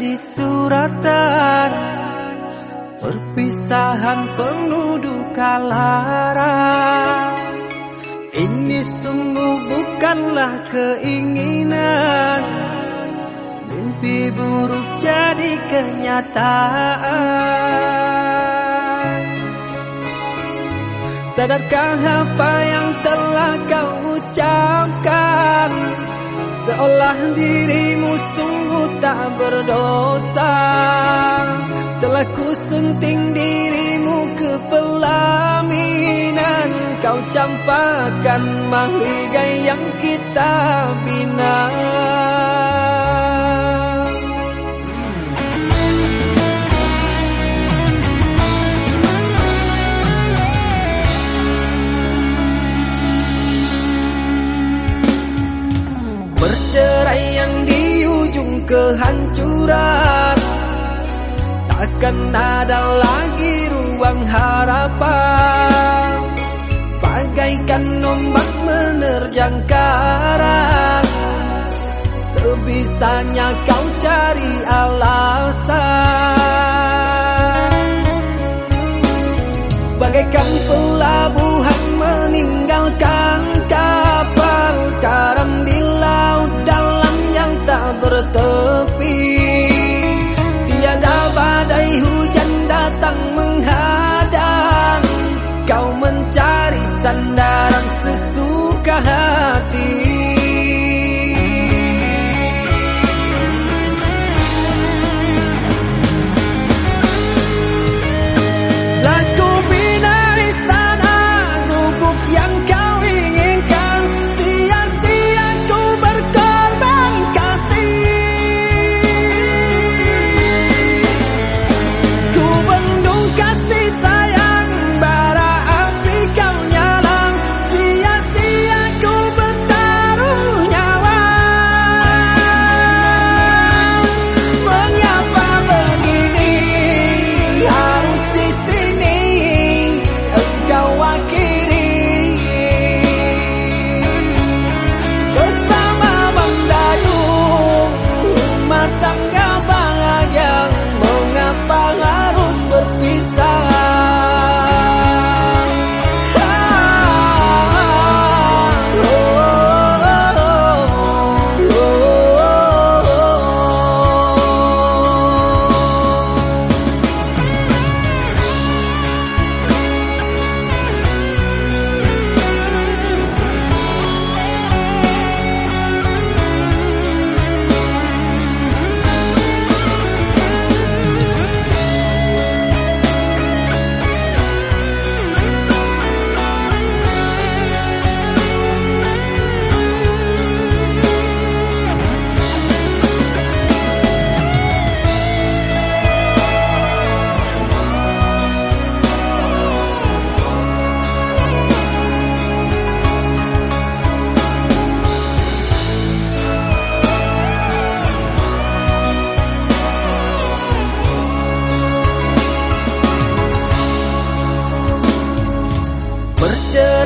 di suratan? Perpisahan penuh duka lara. Ini sungguh bukanlah keinginan. Mimpi buruk jadi kenyataan. Sadarkah apa Seolah dirimu sungguh tak berdosa. Telah ku sunting dirimu ke pelaminan. Kau campakkan mahligai yang kita bina kehancuran. Takkan ada lagi ruang harapan. Bagaikan ombak menerjang karang Sebisanya kau cari alasan. Bagaikan pelabuhan sandaran sesuka hati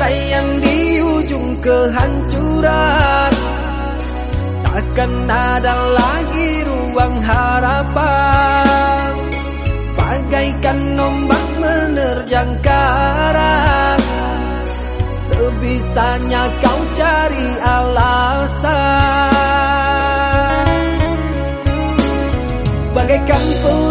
badai yang di ujung kehancuran Takkan ada lagi ruang harapan Bagaikan ombak menerjang karang Sebisanya kau cari alasan Bagaikan pun